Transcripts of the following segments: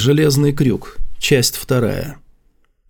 Железный крюк. Часть вторая.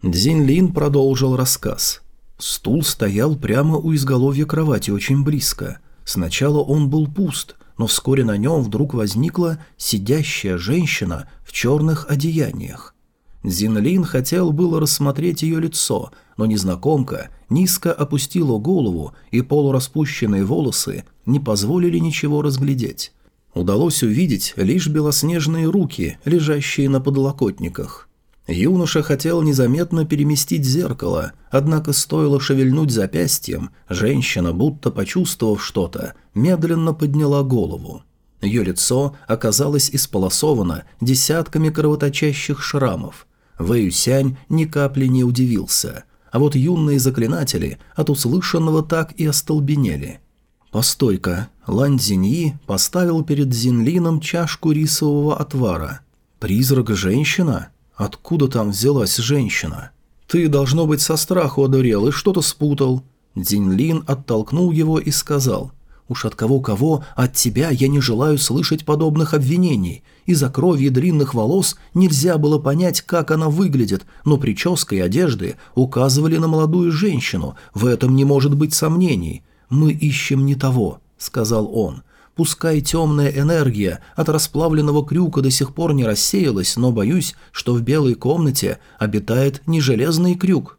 Дзинь Лин продолжил рассказ. Стул стоял прямо у изголовья кровати, очень близко. Сначала он был пуст, но вскоре на нем вдруг возникла сидящая женщина в черных одеяниях. Зинлин хотел было рассмотреть ее лицо, но незнакомка низко опустила голову, и полураспущенные волосы не позволили ничего разглядеть. Удалось увидеть лишь белоснежные руки, лежащие на подлокотниках. Юноша хотел незаметно переместить зеркало, однако стоило шевельнуть запястьем, женщина, будто почувствовав что-то, медленно подняла голову. Ее лицо оказалось исполосовано десятками кровоточащих шрамов. Вэюсянь ни капли не удивился, а вот юные заклинатели от услышанного так и остолбенели – «Постой-ка!» Лань Цзиньи поставил перед Зинлином чашку рисового отвара. «Призрак-женщина? Откуда там взялась женщина?» «Ты, должно быть, со страху одурел и что-то спутал». Дзинлин оттолкнул его и сказал, «Уж от кого-кого, от тебя я не желаю слышать подобных обвинений. Из-за крови длинных волос нельзя было понять, как она выглядит, но прическа и одежды указывали на молодую женщину, в этом не может быть сомнений. «Мы ищем не того», — сказал он. «Пускай темная энергия от расплавленного крюка до сих пор не рассеялась, но боюсь, что в белой комнате обитает не железный крюк».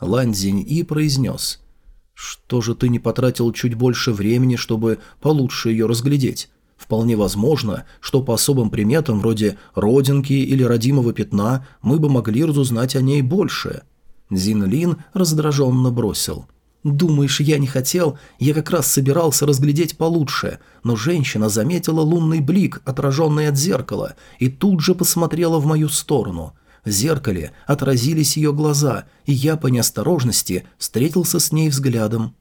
Лань И произнес. «Что же ты не потратил чуть больше времени, чтобы получше ее разглядеть?» Вполне возможно, что по особым приметам вроде родинки или родимого пятна мы бы могли разузнать о ней больше. Зин Лин раздраженно бросил. «Думаешь, я не хотел? Я как раз собирался разглядеть получше, но женщина заметила лунный блик, отраженный от зеркала, и тут же посмотрела в мою сторону. В зеркале отразились ее глаза, и я по неосторожности встретился с ней взглядом.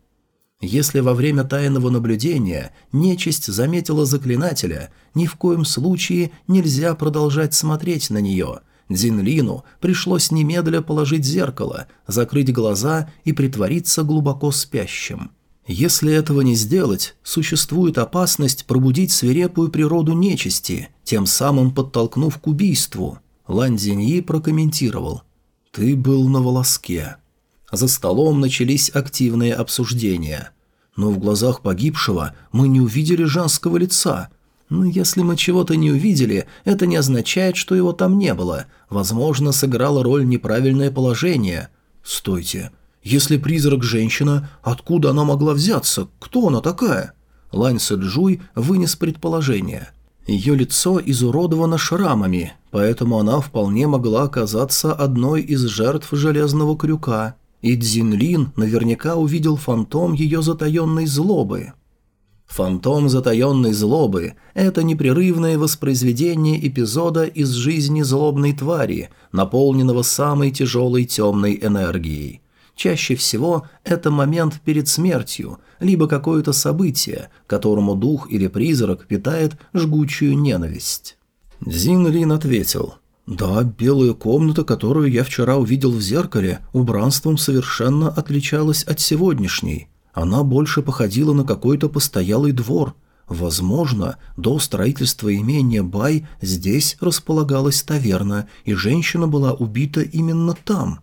Если во время тайного наблюдения нечисть заметила заклинателя, ни в коем случае нельзя продолжать смотреть на нее – Дзинлину пришлось немедля положить зеркало, закрыть глаза и притвориться глубоко спящим. Если этого не сделать, существует опасность пробудить свирепую природу нечисти, тем самым подтолкнув к убийству. Лань Цзиньи прокомментировал. «Ты был на волоске». За столом начались активные обсуждения. Но в глазах погибшего мы не увидели женского лица, но ну, если мы чего-то не увидели, это не означает, что его там не было. Возможно, сыграло роль неправильное положение. Стойте. Если призрак женщина, откуда она могла взяться? Кто она такая? Лань Сэджуй вынес предположение. Ее лицо изуродовано шрамами, поэтому она вполне могла оказаться одной из жертв железного крюка. И Цзинлин наверняка увидел фантом ее затаенной злобы. Фантом затаенной злобы – это непрерывное воспроизведение эпизода из жизни злобной твари, наполненного самой тяжелой темной энергией. Чаще всего это момент перед смертью, либо какое-то событие, которому дух или призрак питает жгучую ненависть. Зин Лин ответил – «Да, белая комната, которую я вчера увидел в зеркале, убранством совершенно отличалась от сегодняшней. Она больше походила на какой-то постоялый двор. Возможно, до строительства имения Бай здесь располагалась таверна, и женщина была убита именно там.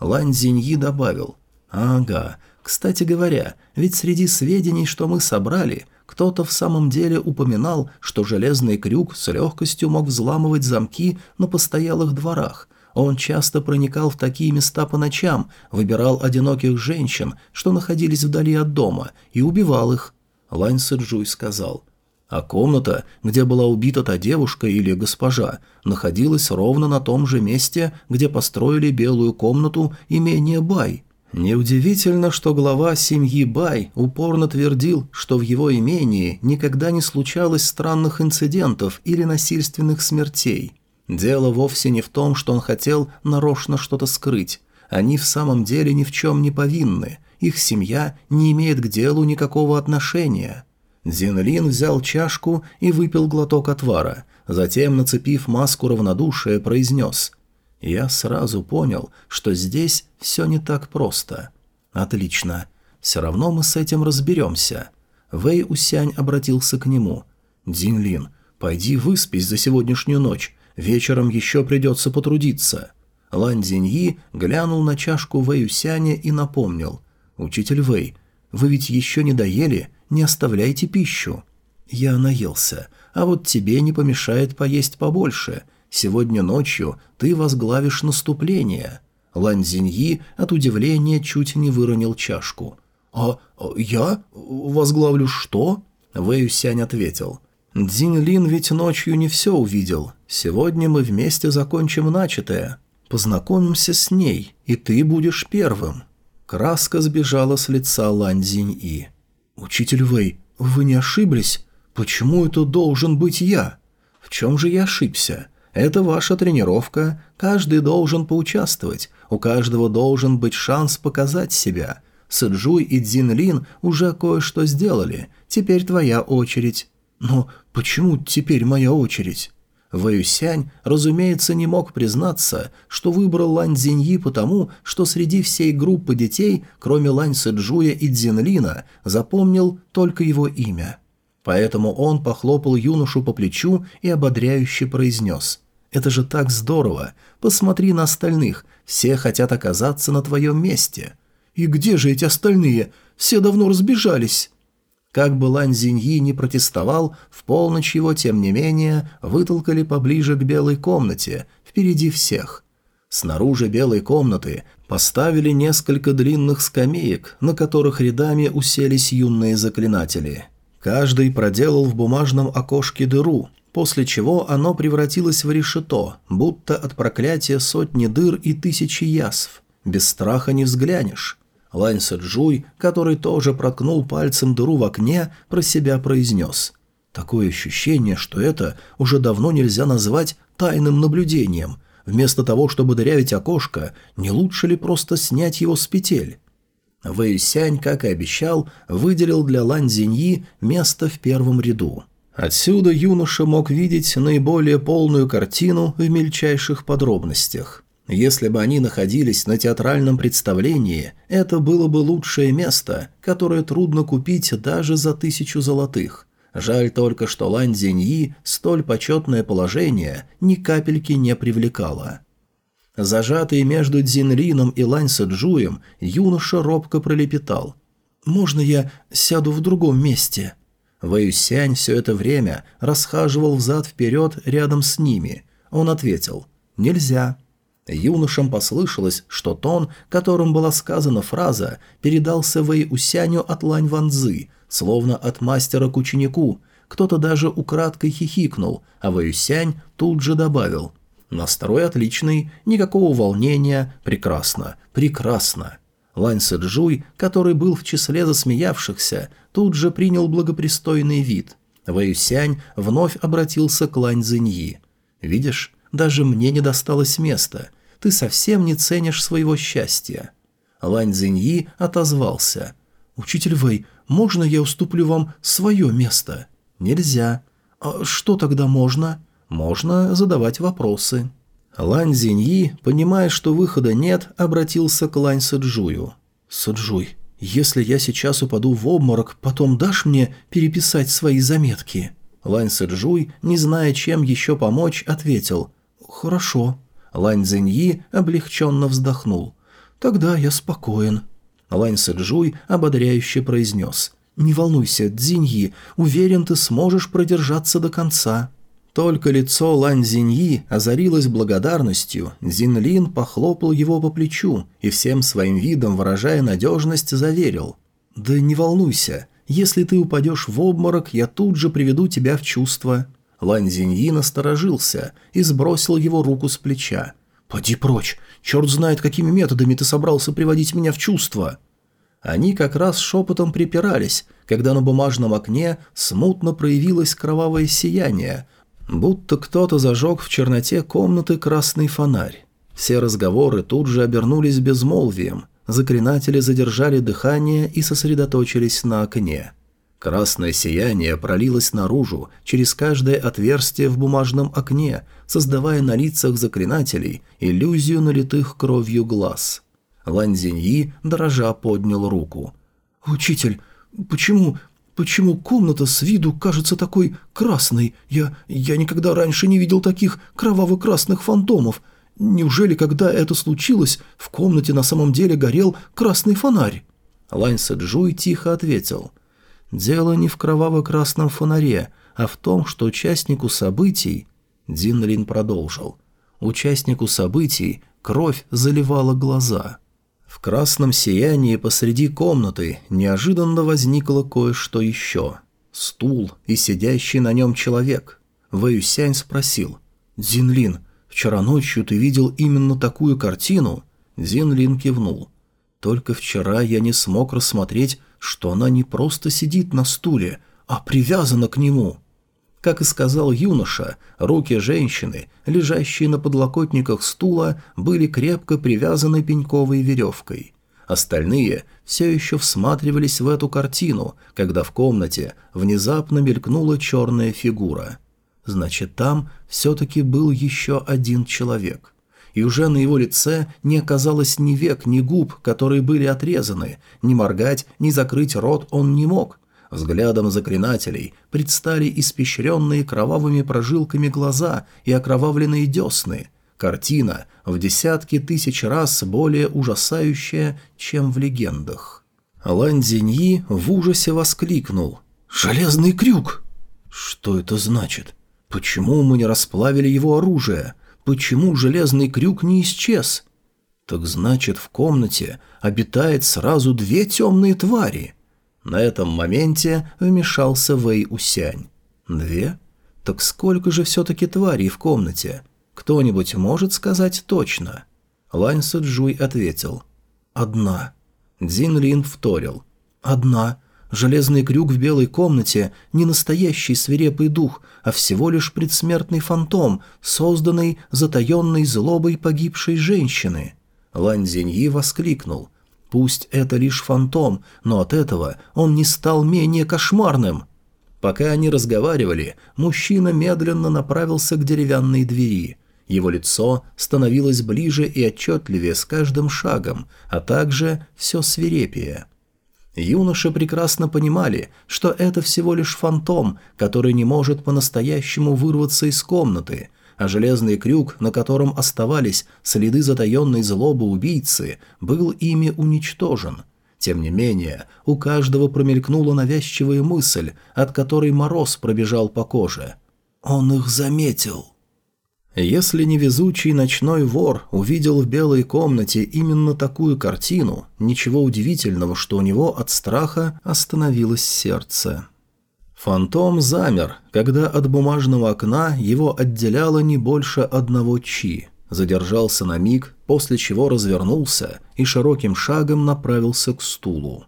Лань Зиньи добавил. «Ага, кстати говоря, ведь среди сведений, что мы собрали, кто-то в самом деле упоминал, что железный крюк с легкостью мог взламывать замки на постоялых дворах, он часто проникал в такие места по ночам, выбирал одиноких женщин, что находились вдали от дома, и убивал их. Лань Сэджуй сказал. А комната, где была убита та девушка или госпожа, находилась ровно на том же месте, где построили белую комнату имения Бай. Неудивительно, что глава семьи Бай упорно твердил, что в его имении никогда не случалось странных инцидентов или насильственных смертей. Дело вовсе не в том, что он хотел нарочно что-то скрыть. Они в самом деле ни в чем не повинны. Их семья не имеет к делу никакого отношения. Зинлин взял чашку и выпил глоток отвара. Затем, нацепив маску равнодушия, произнес «Я сразу понял, что здесь все не так просто». «Отлично. Все равно мы с этим разберемся». Вэй Усянь обратился к нему. «Динлин, пойди выспись за сегодняшнюю ночь. Вечером еще придется потрудиться». Лань Зиньи глянул на чашку Вэюсяня и напомнил. «Учитель Вэй, вы ведь еще не доели, не оставляйте пищу». «Я наелся, а вот тебе не помешает поесть побольше. Сегодня ночью ты возглавишь наступление». Лань Зиньи от удивления чуть не выронил чашку. «А я? Возглавлю что?» Вэй Сянь ответил. «Дзинь Лин ведь ночью не все увидел. Сегодня мы вместе закончим начатое. Познакомимся с ней, и ты будешь первым». Краска сбежала с лица Лань Зинь-И. «Учитель Вэй, вы не ошиблись? Почему это должен быть я? В чем же я ошибся? Это ваша тренировка, каждый должен поучаствовать, у каждого должен быть шанс показать себя. Сэджуй и Дзинлин уже кое-что сделали, теперь твоя очередь. Но почему теперь моя очередь? Вэюсянь, разумеется, не мог признаться, что выбрал Лань Цзиньи потому, что среди всей группы детей, кроме Лань Сэджуя и Дзинлина, запомнил только его имя. Поэтому он похлопал юношу по плечу и ободряюще произнес «Это же так здорово! Посмотри на остальных, все хотят оказаться на твоем месте». «И где же эти остальные? Все давно разбежались». Как бы Лань Зиньи не протестовал, в полночь его, тем не менее, вытолкали поближе к белой комнате, впереди всех. Снаружи белой комнаты поставили несколько длинных скамеек, на которых рядами уселись юные заклинатели. Каждый проделал в бумажном окошке дыру, после чего оно превратилось в решето, будто от проклятия сотни дыр и тысячи язв. Без страха не взглянешь. Лань Сэджуй, который тоже проткнул пальцем дыру в окне, про себя произнес. Такое ощущение, что это уже давно нельзя назвать тайным наблюдением. Вместо того, чтобы дырявить окошко, не лучше ли просто снять его с петель? Вэйсянь, как и обещал, выделил для Лань Зиньи место в первом ряду. Отсюда юноша мог видеть наиболее полную картину в мельчайших подробностях. Если бы они находились на театральном представлении, это было бы лучшее место, которое трудно купить даже за тысячу золотых. Жаль только, что Лань Зиньи столь почетное положение ни капельки не привлекало. Зажатый между Дзинлином и Лань Сэджуем, юноша робко пролепетал. «Можно я сяду в другом месте?» Вэйюсянь все это время расхаживал взад-вперед рядом с ними. Он ответил «Нельзя». Юношам послышалось, что тон, которым была сказана фраза, передался Вэй Усяню от Лань Ванзы, словно от мастера к ученику. Кто-то даже украдкой хихикнул, а Вэй Усянь тут же добавил «Настрой отличный, никакого волнения, прекрасно, прекрасно». Лань Сэджуй, который был в числе засмеявшихся, тут же принял благопристойный вид. Вэй Сянь вновь обратился к Лань Цзиньи. «Видишь, даже мне не досталось места. Ты совсем не ценишь своего счастья». Лань Цзиньи отозвался. «Учитель Вэй, можно я уступлю вам свое место?» «Нельзя». «А что тогда можно?» «Можно задавать вопросы». Лань Зиньи, понимая, что выхода нет, обратился к Лань Сэджую. «Сэджуй, если я сейчас упаду в обморок, потом дашь мне переписать свои заметки?» Лань Сэджуй, не зная, чем еще помочь, ответил. «Хорошо». Лань Цзиньи облегченно вздохнул. «Тогда я спокоен». Лань Сэджуй ободряюще произнес. «Не волнуйся, Цзиньи, уверен, ты сможешь продержаться до конца». Только лицо Лань Зиньи озарилось благодарностью, Зинлин похлопал его по плечу и всем своим видом, выражая надежность, заверил. «Да не волнуйся, если ты упадешь в обморок, я тут же приведу тебя в чувство». Лань Зиньи насторожился и сбросил его руку с плеча. «Поди прочь! Черт знает, какими методами ты собрался приводить меня в чувство!» Они как раз шепотом припирались, когда на бумажном окне смутно проявилось кровавое сияние, будто кто-то зажег в черноте комнаты красный фонарь. Все разговоры тут же обернулись безмолвием, заклинатели задержали дыхание и сосредоточились на окне. Красное сияние пролилось наружу, через каждое отверстие в бумажном окне, создавая на лицах заклинателей иллюзию налитых кровью глаз. Ланзиньи дрожа поднял руку. «Учитель, почему... почему комната с виду кажется такой красной? Я... я никогда раньше не видел таких кроваво-красных фантомов. Неужели, когда это случилось, в комнате на самом деле горел красный фонарь?» Лань Сэджуй тихо ответил. «Дело не в кроваво-красном фонаре, а в том, что участнику событий...» Дин Лин продолжил. «Участнику событий кровь заливала глаза». В красном сиянии посреди комнаты неожиданно возникло кое-что еще. Стул и сидящий на нем человек. Вэюсянь спросил. «Дзинлин, вчера ночью ты видел именно такую картину?» Дзинлин кивнул. Только вчера я не смог рассмотреть, что она не просто сидит на стуле, а привязана к нему. Как и сказал юноша, руки женщины, лежащие на подлокотниках стула, были крепко привязаны пеньковой веревкой. Остальные все еще всматривались в эту картину, когда в комнате внезапно мелькнула черная фигура. Значит, там все-таки был еще один человек и уже на его лице не оказалось ни век, ни губ, которые были отрезаны, ни моргать, ни закрыть рот он не мог. Взглядом заклинателей предстали испещренные кровавыми прожилками глаза и окровавленные десны. Картина в десятки тысяч раз более ужасающая, чем в легендах. Лань Зиньи в ужасе воскликнул. «Железный крюк!» «Что это значит? Почему мы не расплавили его оружие?» Почему железный крюк не исчез? Так значит, в комнате обитает сразу две темные твари. На этом моменте вмешался Вэй Усянь. Две? Так сколько же все-таки тварей в комнате? Кто-нибудь может сказать точно? Лань Суджуй ответил. Одна. Дзин Лин вторил. Одна. Железный крюк в белой комнате – не настоящий свирепый дух, а всего лишь предсмертный фантом, созданный затаенной злобой погибшей женщины. Лань Зиньи воскликнул. «Пусть это лишь фантом, но от этого он не стал менее кошмарным». Пока они разговаривали, мужчина медленно направился к деревянной двери. Его лицо становилось ближе и отчетливее с каждым шагом, а также все свирепее. Юноши прекрасно понимали, что это всего лишь фантом, который не может по-настоящему вырваться из комнаты, а железный крюк, на котором оставались следы затаенной злобы убийцы, был ими уничтожен. Тем не менее, у каждого промелькнула навязчивая мысль, от которой мороз пробежал по коже. «Он их заметил». Если невезучий ночной вор увидел в белой комнате именно такую картину, ничего удивительного, что у него от страха остановилось сердце. Фантом замер, когда от бумажного окна его отделяло не больше одного чи. Задержался на миг, после чего развернулся и широким шагом направился к стулу.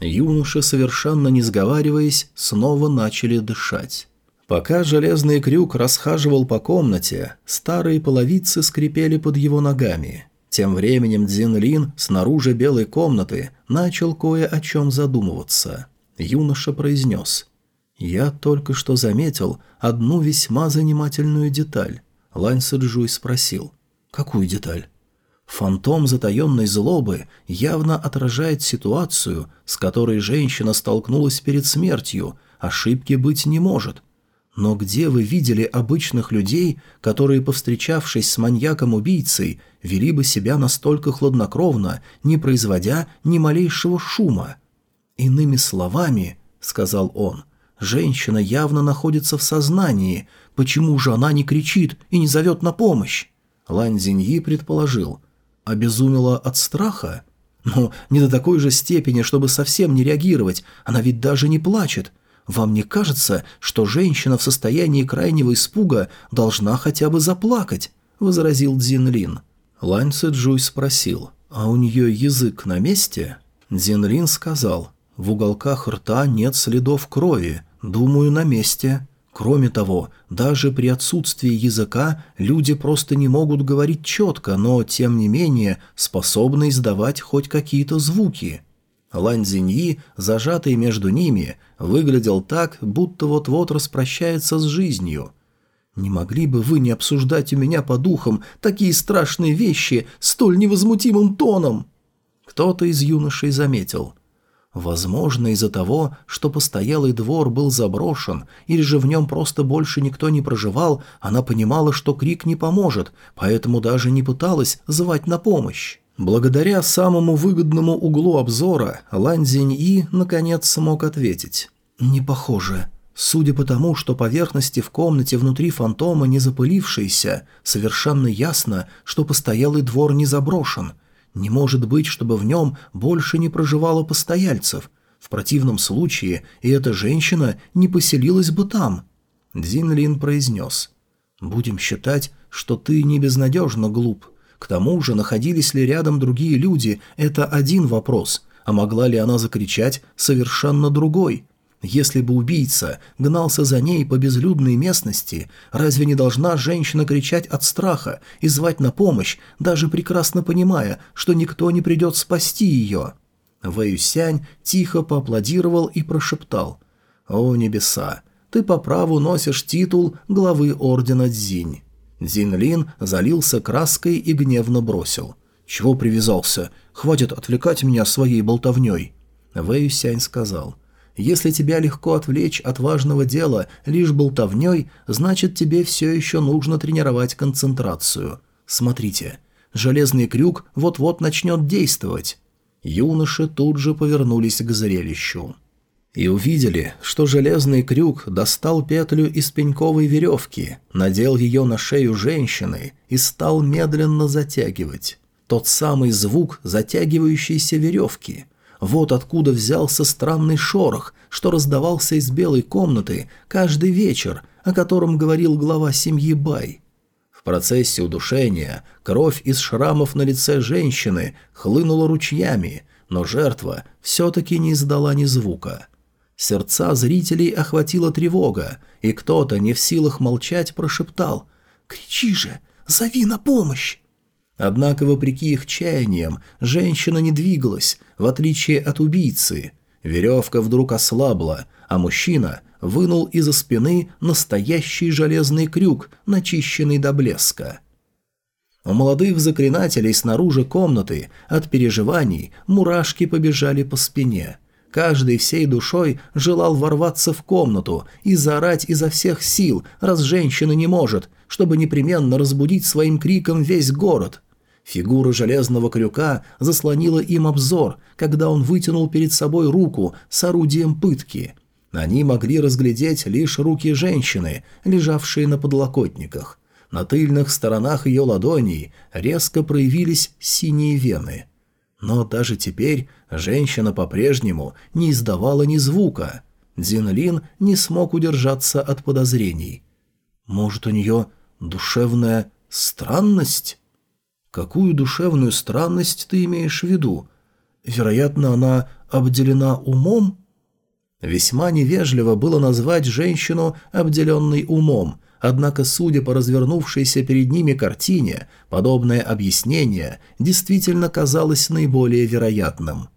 Юноши, совершенно не сговариваясь, снова начали дышать. Пока железный крюк расхаживал по комнате, старые половицы скрипели под его ногами. Тем временем Дзинлин снаружи белой комнаты начал кое о чем задумываться. Юноша произнес. «Я только что заметил одну весьма занимательную деталь». Лань Сэджуй спросил. «Какую деталь?» Фантом затаенной злобы явно отражает ситуацию, с которой женщина столкнулась перед смертью. Ошибки быть не может. Но где вы видели обычных людей, которые, повстречавшись с маньяком-убийцей, вели бы себя настолько хладнокровно, не производя ни малейшего шума? Иными словами, — сказал он, — женщина явно находится в сознании, почему же она не кричит и не зовет на помощь? Лань Зиньи предположил. Обезумела от страха? Ну, не до такой же степени, чтобы совсем не реагировать, она ведь даже не плачет, вам не кажется, что женщина в состоянии крайнего испуга должна хотя бы заплакать?» – возразил Дзинлин. Лань Цзюй спросил, «А у нее язык на месте?» Дзинлин сказал, «В уголках рта нет следов крови, думаю, на месте». Кроме того, даже при отсутствии языка люди просто не могут говорить четко, но, тем не менее, способны издавать хоть какие-то звуки. Лань Цзиньи, зажатый между ними, выглядел так, будто вот-вот распрощается с жизнью. «Не могли бы вы не обсуждать у меня по духам такие страшные вещи столь невозмутимым тоном?» Кто-то из юношей заметил. Возможно, из-за того, что постоялый двор был заброшен, или же в нем просто больше никто не проживал, она понимала, что крик не поможет, поэтому даже не пыталась звать на помощь. Благодаря самому выгодному углу обзора Лань Зинь-И наконец смог ответить. «Не похоже. Судя по тому, что поверхности в комнате внутри фантома не запылившиеся, совершенно ясно, что постоялый двор не заброшен. Не может быть, чтобы в нем больше не проживало постояльцев. В противном случае и эта женщина не поселилась бы там. Дзин Лин произнес. «Будем считать, что ты не безнадежно глуп. К тому же, находились ли рядом другие люди, это один вопрос, а могла ли она закричать совершенно другой?» Если бы убийца гнался за ней по безлюдной местности, разве не должна женщина кричать от страха и звать на помощь, даже прекрасно понимая, что никто не придет спасти ее? Вэюсянь тихо поаплодировал и прошептал. «О небеса! Ты по праву носишь титул главы ордена Дзинь». Дзинлин залился краской и гневно бросил. «Чего привязался? Хватит отвлекать меня своей болтовней». Вэюсянь сказал. Если тебя легко отвлечь от важного дела лишь болтовней, значит тебе все еще нужно тренировать концентрацию. Смотрите, железный крюк вот-вот начнет действовать. Юноши тут же повернулись к зрелищу. И увидели, что железный крюк достал петлю из пеньковой веревки, надел ее на шею женщины и стал медленно затягивать. Тот самый звук затягивающейся веревки – вот откуда взялся странный шорох, что раздавался из белой комнаты каждый вечер, о котором говорил глава семьи Бай. В процессе удушения кровь из шрамов на лице женщины хлынула ручьями, но жертва все-таки не издала ни звука. Сердца зрителей охватила тревога, и кто-то, не в силах молчать, прошептал «Кричи же! Зови на помощь!» Однако, вопреки их чаяниям, женщина не двигалась, в отличие от убийцы. Веревка вдруг ослабла, а мужчина вынул из-за спины настоящий железный крюк, начищенный до блеска. У молодых заклинателей снаружи комнаты от переживаний мурашки побежали по спине. Каждый всей душой желал ворваться в комнату и заорать изо всех сил, раз женщина не может, чтобы непременно разбудить своим криком весь город – Фигура железного крюка заслонила им обзор, когда он вытянул перед собой руку с орудием пытки. Они могли разглядеть лишь руки женщины, лежавшие на подлокотниках. На тыльных сторонах ее ладоней резко проявились синие вены. Но даже теперь женщина по-прежнему не издавала ни звука. Дзинлин не смог удержаться от подозрений. Может, у нее душевная странность? Какую душевную странность ты имеешь в виду? Вероятно, она обделена умом? Весьма невежливо было назвать женщину обделенной умом, однако, судя по развернувшейся перед ними картине, подобное объяснение действительно казалось наиболее вероятным.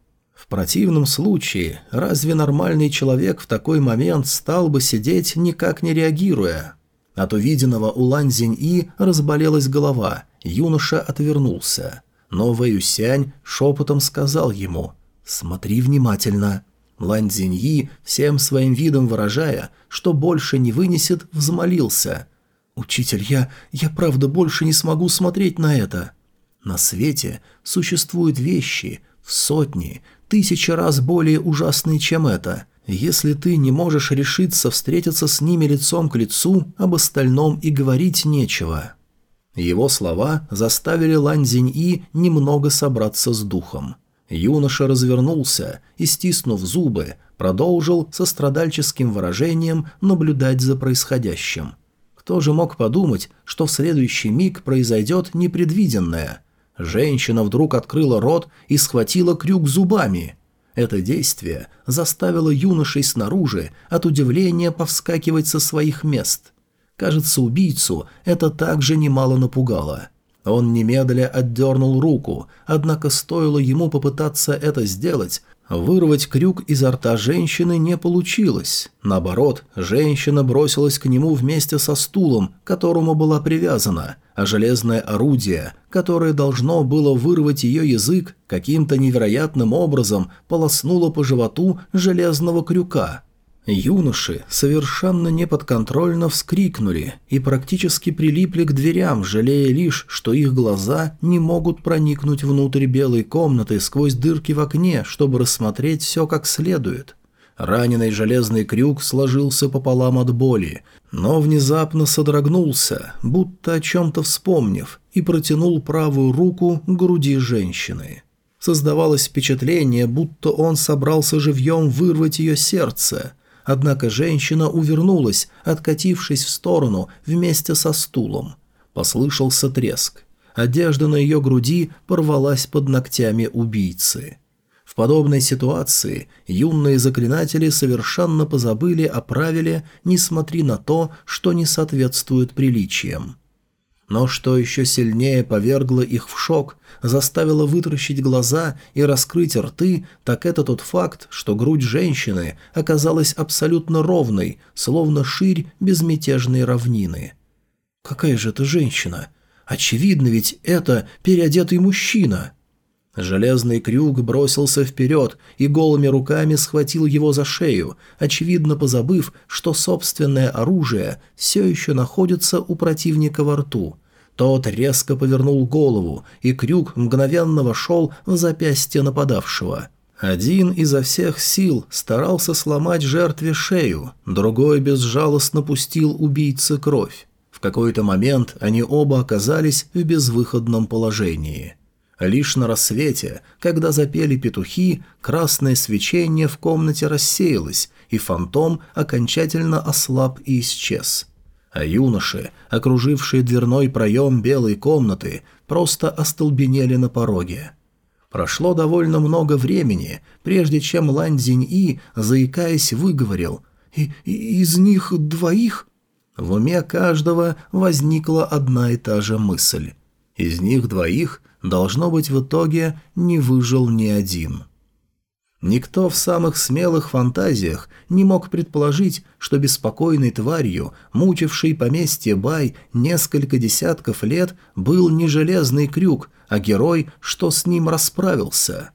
В противном случае, разве нормальный человек в такой момент стал бы сидеть, никак не реагируя? От увиденного у Лань Зинь-И разболелась голова – Юноша отвернулся, но Вэюсянь шепотом сказал ему «Смотри внимательно». Лань Цзиньи, всем своим видом выражая, что больше не вынесет, взмолился. «Учитель, я... я правда больше не смогу смотреть на это». На свете существуют вещи в сотни, тысячи раз более ужасные, чем это. Если ты не можешь решиться встретиться с ними лицом к лицу, об остальном и говорить нечего. Его слова заставили Лань Зинь-И немного собраться с духом. Юноша развернулся и, стиснув зубы, продолжил со страдальческим выражением наблюдать за происходящим. Кто же мог подумать, что в следующий миг произойдет непредвиденное? Женщина вдруг открыла рот и схватила крюк зубами. Это действие заставило юношей снаружи от удивления повскакивать со своих мест. Кажется, убийцу это также немало напугало. Он немедля отдернул руку, однако стоило ему попытаться это сделать, Вырвать крюк изо рта женщины не получилось. Наоборот, женщина бросилась к нему вместе со стулом, к которому была привязана, а железное орудие, которое должно было вырвать ее язык, каким-то невероятным образом полоснуло по животу железного крюка – Юноши совершенно неподконтрольно вскрикнули и практически прилипли к дверям, жалея лишь, что их глаза не могут проникнуть внутрь белой комнаты сквозь дырки в окне, чтобы рассмотреть все как следует. Раненый железный крюк сложился пополам от боли, но внезапно содрогнулся, будто о чем-то вспомнив, и протянул правую руку к груди женщины. Создавалось впечатление, будто он собрался живьем вырвать ее сердце – Однако женщина увернулась, откатившись в сторону вместе со стулом. Послышался треск. Одежда на ее груди порвалась под ногтями убийцы. В подобной ситуации юные заклинатели совершенно позабыли о правиле «не смотри на то, что не соответствует приличиям». Но что еще сильнее повергло их в шок, заставило вытращить глаза и раскрыть рты, так это тот факт, что грудь женщины оказалась абсолютно ровной, словно ширь безмятежной равнины. «Какая же это женщина? Очевидно ведь это переодетый мужчина!» Железный крюк бросился вперед и голыми руками схватил его за шею, очевидно позабыв, что собственное оружие все еще находится у противника во рту. Тот резко повернул голову, и крюк мгновенно вошел в запястье нападавшего. Один изо всех сил старался сломать жертве шею, другой безжалостно пустил убийце кровь. В какой-то момент они оба оказались в безвыходном положении. Лишь на рассвете, когда запели петухи, красное свечение в комнате рассеялось, и фантом окончательно ослаб и исчез а юноши, окружившие дверной проем белой комнаты, просто остолбенели на пороге. Прошло довольно много времени, прежде чем Лань Цзинь-И, заикаясь, выговорил «И, и «Из них двоих?» В уме каждого возникла одна и та же мысль. Из них двоих, должно быть, в итоге не выжил ни один. Никто в самых смелых фантазиях не мог предположить, что беспокойной тварью, мучившей поместье Бай несколько десятков лет, был не железный крюк, а герой, что с ним расправился.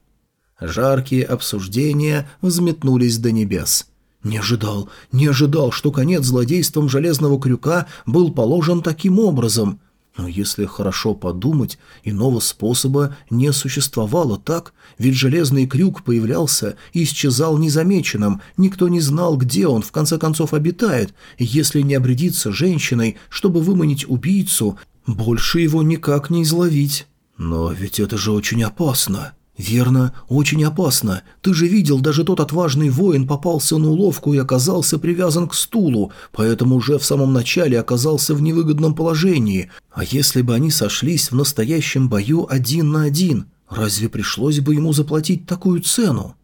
Жаркие обсуждения взметнулись до небес. Не ожидал, не ожидал, что конец злодейством железного крюка был положен таким образом. Но если хорошо подумать, иного способа не существовало так, ведь железный крюк появлялся и исчезал незамеченным, никто не знал, где он в конце концов обитает, и если не обрядиться женщиной, чтобы выманить убийцу, больше его никак не изловить. Но ведь это же очень опасно. «Верно, очень опасно. Ты же видел, даже тот отважный воин попался на уловку и оказался привязан к стулу, поэтому уже в самом начале оказался в невыгодном положении. А если бы они сошлись в настоящем бою один на один, разве пришлось бы ему заплатить такую цену?»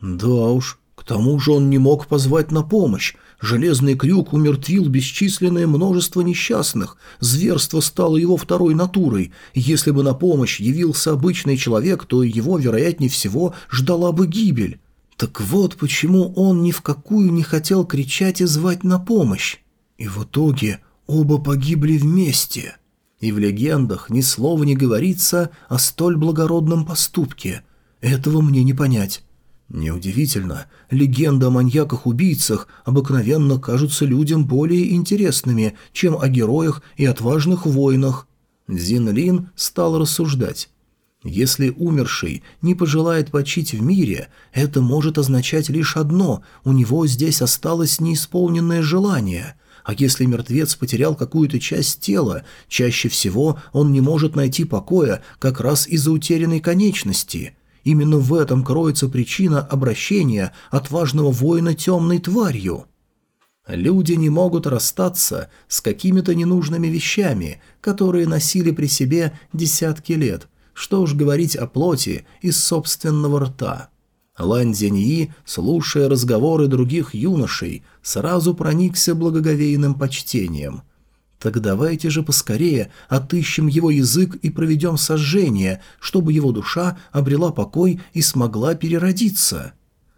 «Да уж, тому же он не мог позвать на помощь. Железный крюк умертвил бесчисленное множество несчастных. Зверство стало его второй натурой. Если бы на помощь явился обычный человек, то его, вероятнее всего, ждала бы гибель. Так вот почему он ни в какую не хотел кричать и звать на помощь. И в итоге оба погибли вместе. И в легендах ни слова не говорится о столь благородном поступке. Этого мне не понять. Неудивительно, легенды о маньяках-убийцах обыкновенно кажутся людям более интересными, чем о героях и отважных воинах. Зин Лин стал рассуждать. Если умерший не пожелает почить в мире, это может означать лишь одно – у него здесь осталось неисполненное желание. А если мертвец потерял какую-то часть тела, чаще всего он не может найти покоя как раз из-за утерянной конечности – Именно в этом кроется причина обращения отважного воина темной тварью. Люди не могут расстаться с какими-то ненужными вещами, которые носили при себе десятки лет. Что уж говорить о плоти из собственного рта. Лань Зяньи, слушая разговоры других юношей, сразу проникся благоговейным почтением. Так давайте же поскорее отыщем его язык и проведем сожжение, чтобы его душа обрела покой и смогла переродиться.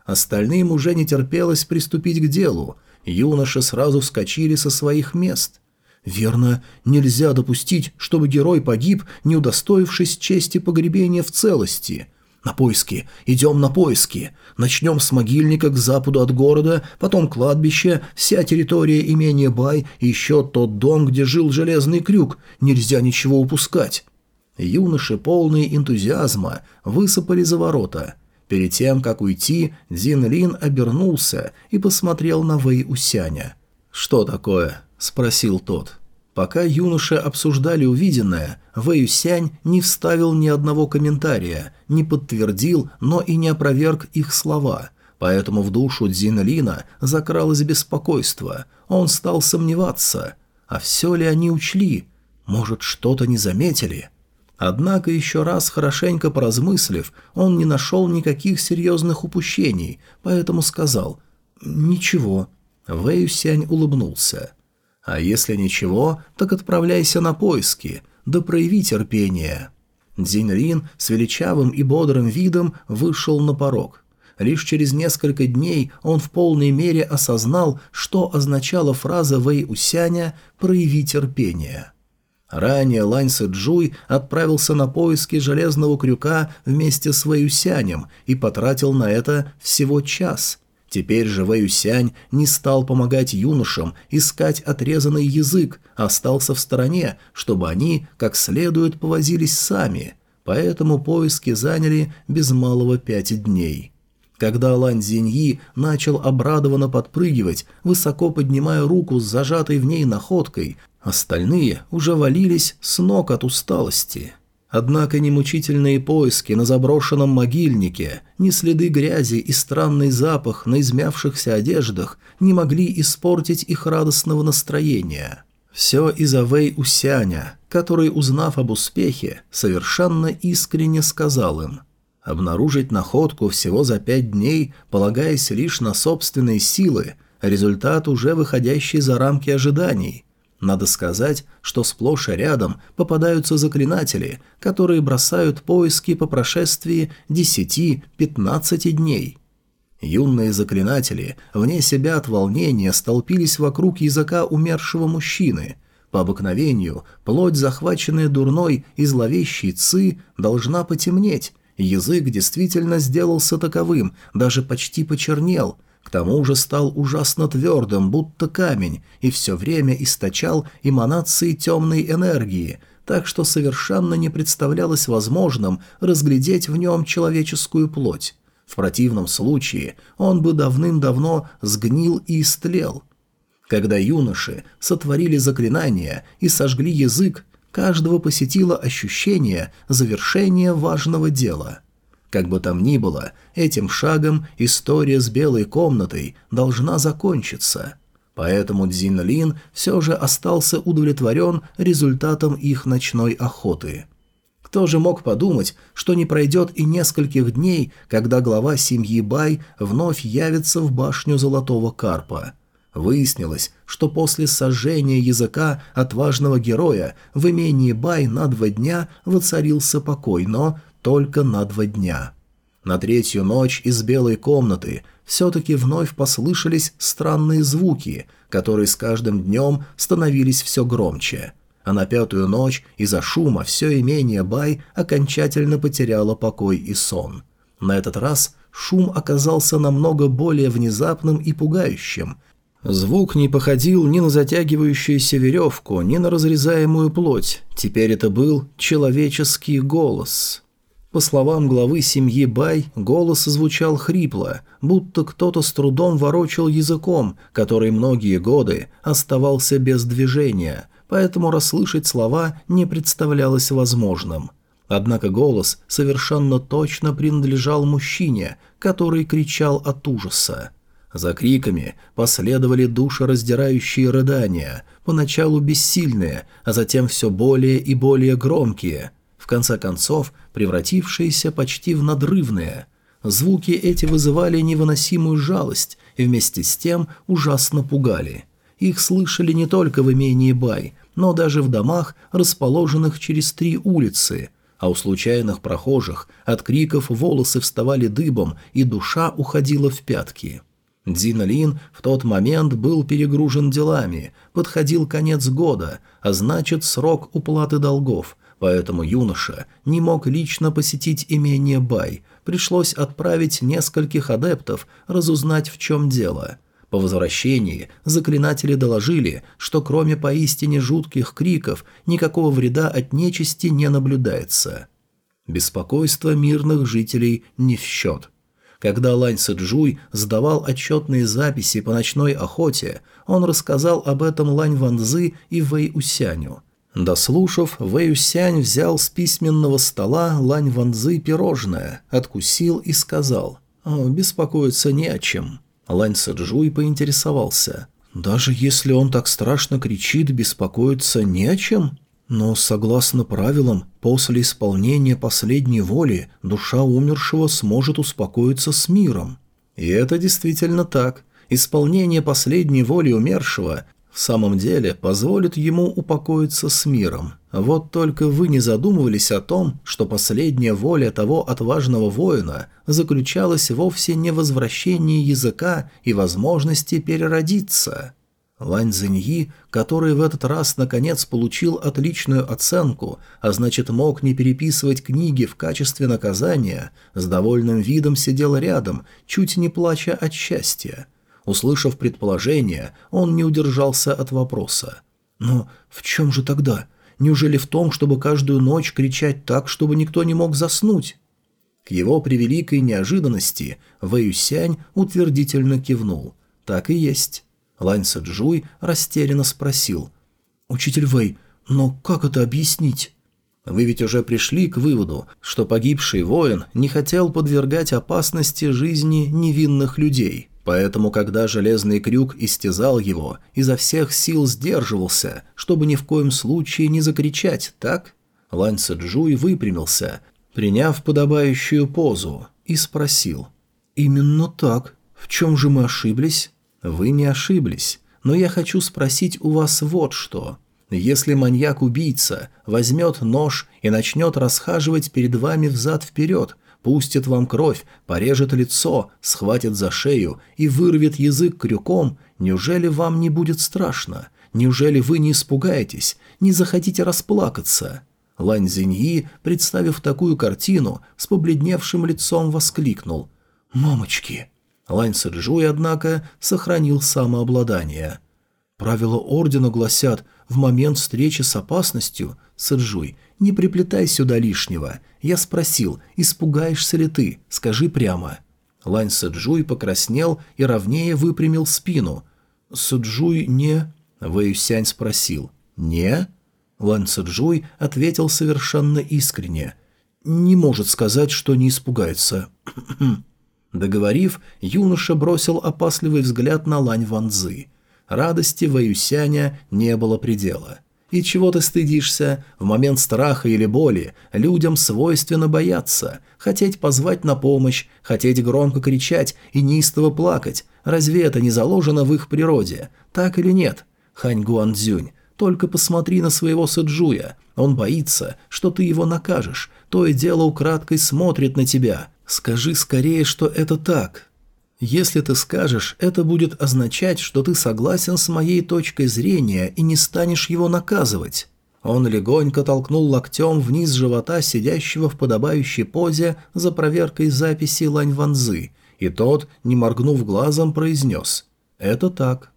Остальным уже не терпелось приступить к делу. Юноши сразу вскочили со своих мест. Верно, нельзя допустить, чтобы герой погиб, не удостоившись чести погребения в целости – на поиски, идем на поиски. Начнем с могильника к западу от города, потом кладбище, вся территория имения Бай и еще тот дом, где жил Железный Крюк. Нельзя ничего упускать. Юноши, полные энтузиазма, высыпали за ворота. Перед тем, как уйти, Дин Лин обернулся и посмотрел на Вэй Усяня. «Что такое?» – спросил тот. Пока юноши обсуждали увиденное, Вэйюсянь не вставил ни одного комментария, не подтвердил, но и не опроверг их слова, поэтому в душу Дзинлина закралось беспокойство, он стал сомневаться, а все ли они учли, может, что-то не заметили. Однако еще раз хорошенько поразмыслив, он не нашел никаких серьезных упущений, поэтому сказал «Ничего». Вэйюсянь улыбнулся – а если ничего, так отправляйся на поиски, да прояви терпение». Дзиньрин с величавым и бодрым видом вышел на порог. Лишь через несколько дней он в полной мере осознал, что означала фраза Вэй Усяня «прояви терпение». Ранее Лань Джуй отправился на поиски железного крюка вместе с Вэюсянем и потратил на это всего час – Теперь же Вэюсянь не стал помогать юношам искать отрезанный язык, а остался в стороне, чтобы они как следует повозились сами, поэтому поиски заняли без малого пять дней. Когда Лань Зиньи начал обрадованно подпрыгивать, высоко поднимая руку с зажатой в ней находкой, остальные уже валились с ног от усталости. Однако ни мучительные поиски на заброшенном могильнике, ни следы грязи и странный запах на измявшихся одеждах не могли испортить их радостного настроения. Все из-за Вэй Усяня, который, узнав об успехе, совершенно искренне сказал им «Обнаружить находку всего за пять дней, полагаясь лишь на собственные силы, результат уже выходящий за рамки ожиданий». Надо сказать, что сплошь и рядом попадаются заклинатели, которые бросают поиски по прошествии 10-15 дней. Юные заклинатели, вне себя от волнения, столпились вокруг языка умершего мужчины. По обыкновению, плоть, захваченная дурной и зловещей ци, должна потемнеть. Язык действительно сделался таковым, даже почти почернел – к тому же стал ужасно твердым, будто камень, и все время источал эманации темной энергии, так что совершенно не представлялось возможным разглядеть в нем человеческую плоть. В противном случае он бы давным-давно сгнил и истлел. Когда юноши сотворили заклинание и сожгли язык, каждого посетило ощущение завершения важного дела – как бы там ни было, этим шагом история с белой комнатой должна закончиться. Поэтому Дзинлин все же остался удовлетворен результатом их ночной охоты. Кто же мог подумать, что не пройдет и нескольких дней, когда глава семьи Бай вновь явится в башню Золотого Карпа? Выяснилось, что после сожжения языка отважного героя в имении Бай на два дня воцарился покой, но только на два дня. На третью ночь из белой комнаты все-таки вновь послышались странные звуки, которые с каждым днем становились все громче. А на пятую ночь из-за шума все имение Бай окончательно потеряло покой и сон. На этот раз шум оказался намного более внезапным и пугающим. Звук не походил ни на затягивающуюся веревку, ни на разрезаемую плоть. Теперь это был человеческий голос. По словам главы семьи Бай, голос звучал хрипло, будто кто-то с трудом ворочал языком, который многие годы оставался без движения, поэтому расслышать слова не представлялось возможным. Однако голос совершенно точно принадлежал мужчине, который кричал от ужаса. За криками последовали душераздирающие рыдания, поначалу бессильные, а затем все более и более громкие – конце концов превратившиеся почти в надрывные. Звуки эти вызывали невыносимую жалость и вместе с тем ужасно пугали. Их слышали не только в имении Бай, но даже в домах, расположенных через три улицы, а у случайных прохожих от криков волосы вставали дыбом и душа уходила в пятки. Дзин Лин в тот момент был перегружен делами, подходил конец года, а значит срок уплаты долгов, поэтому юноша не мог лично посетить имение Бай, пришлось отправить нескольких адептов разузнать в чем дело. По возвращении заклинатели доложили, что кроме поистине жутких криков никакого вреда от нечисти не наблюдается. Беспокойство мирных жителей не в счет – когда Лань Сэджуй сдавал отчетные записи по ночной охоте, он рассказал об этом Лань Ванзы и Вэй Усяню. Дослушав, Вэй Усянь взял с письменного стола Лань Ванзы пирожное, откусил и сказал «О, беспокоиться не о чем». Лань Сэджуй поинтересовался «Даже если он так страшно кричит, беспокоиться не о чем?» Но, согласно правилам, после исполнения последней воли душа умершего сможет успокоиться с миром. И это действительно так. Исполнение последней воли умершего в самом деле позволит ему упокоиться с миром. Вот только вы не задумывались о том, что последняя воля того отважного воина заключалась вовсе не в возвращении языка и возможности переродиться. Лань Зиньи, который в этот раз наконец получил отличную оценку, а значит мог не переписывать книги в качестве наказания, с довольным видом сидел рядом, чуть не плача от счастья. Услышав предположение, он не удержался от вопроса. «Но в чем же тогда? Неужели в том, чтобы каждую ночь кричать так, чтобы никто не мог заснуть?» К его превеликой неожиданности Вэюсянь утвердительно кивнул. «Так и есть». Лань Сэджуй растерянно спросил. «Учитель Вэй, но как это объяснить?» «Вы ведь уже пришли к выводу, что погибший воин не хотел подвергать опасности жизни невинных людей». Поэтому, когда железный крюк истязал его, изо всех сил сдерживался, чтобы ни в коем случае не закричать, так? Лань Сэджуй выпрямился, приняв подобающую позу, и спросил. «Именно так. В чем же мы ошиблись?» Вы не ошиблись, но я хочу спросить у вас вот что. Если маньяк-убийца возьмет нож и начнет расхаживать перед вами взад-вперед, пустит вам кровь, порежет лицо, схватит за шею и вырвет язык крюком, неужели вам не будет страшно? Неужели вы не испугаетесь, не захотите расплакаться?» Лань Зиньи, представив такую картину, с побледневшим лицом воскликнул. «Мамочки!» Лань Сэджуй, однако, сохранил самообладание. Правила Ордена гласят, в момент встречи с опасностью, Сэджуй, не приплетай сюда лишнего. Я спросил, испугаешься ли ты, скажи прямо. Лань Сэджуй покраснел и ровнее выпрямил спину. Сэджуй не... Вэйюсянь спросил. «Не?» Лань Сэджуй ответил совершенно искренне. «Не может сказать, что не испугается». Договорив, юноша бросил опасливый взгляд на Лань Ванзы. Радости Ваюсяня не было предела. «И чего ты стыдишься? В момент страха или боли людям свойственно бояться, хотеть позвать на помощь, хотеть громко кричать и неистово плакать. Разве это не заложено в их природе? Так или нет? Хань Гуанцзюнь, только посмотри на своего Сэджуя. Он боится, что ты его накажешь, то и дело украдкой смотрит на тебя. Скажи скорее, что это так. Если ты скажешь, это будет означать, что ты согласен с моей точкой зрения и не станешь его наказывать». Он легонько толкнул локтем вниз живота сидящего в подобающей позе за проверкой записи Лань Ванзы, и тот, не моргнув глазом, произнес «Это так».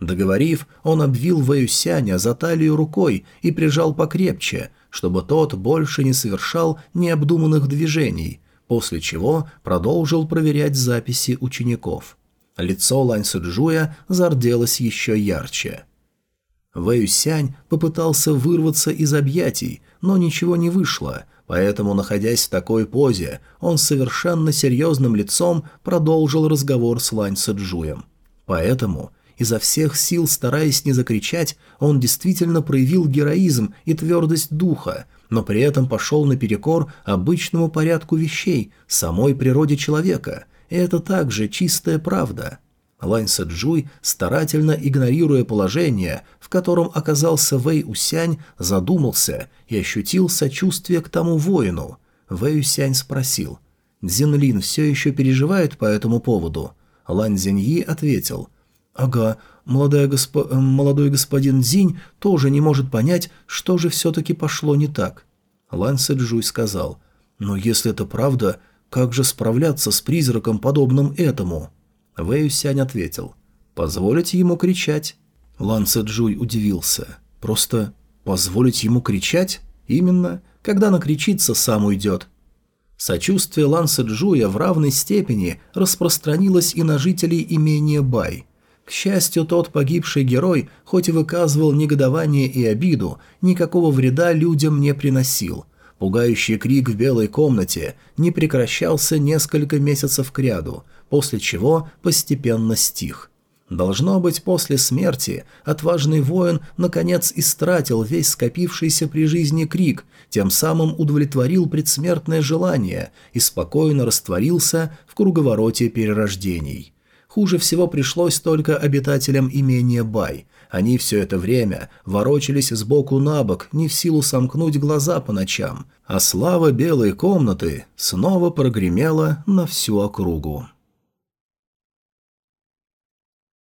Договорив, он обвил Вэюсяня за талию рукой и прижал покрепче, чтобы тот больше не совершал необдуманных движений, после чего продолжил проверять записи учеников. Лицо Лань Суджуя зарделось еще ярче. Вэйюсянь попытался вырваться из объятий, но ничего не вышло, поэтому, находясь в такой позе, он совершенно серьезным лицом продолжил разговор с Лань Сэджуем. Поэтому, изо всех сил стараясь не закричать, он действительно проявил героизм и твердость духа, но при этом пошел наперекор обычному порядку вещей, самой природе человека. И это также чистая правда. Лань Сэджуй, старательно игнорируя положение, в котором оказался Вэй Усянь, задумался и ощутил сочувствие к тому воину. Вэй Усянь спросил, «Дзинлин все еще переживает по этому поводу?» Лань Зиньи ответил, «Ага, молодая госпо... Э, молодой господин Зинь тоже не может понять, что же все-таки пошло не так». Лань Сэджуй сказал, «Но если это правда, как же справляться с призраком, подобным этому?» Вэй Сянь ответил, «Позволить ему кричать». Лан Сэджуй удивился. «Просто позволить ему кричать? Именно, когда накричится, сам уйдет». Сочувствие Лан Сэджуя в равной степени распространилось и на жителей имения Бай – к счастью, тот погибший герой, хоть и выказывал негодование и обиду, никакого вреда людям не приносил. Пугающий крик в белой комнате не прекращался несколько месяцев кряду, после чего постепенно стих. Должно быть, после смерти отважный воин наконец истратил весь скопившийся при жизни крик, тем самым удовлетворил предсмертное желание и спокойно растворился в круговороте перерождений. Хуже всего пришлось только обитателям имения Бай. Они все это время ворочались сбоку на бок, не в силу сомкнуть глаза по ночам, а слава белой комнаты снова прогремела на всю округу.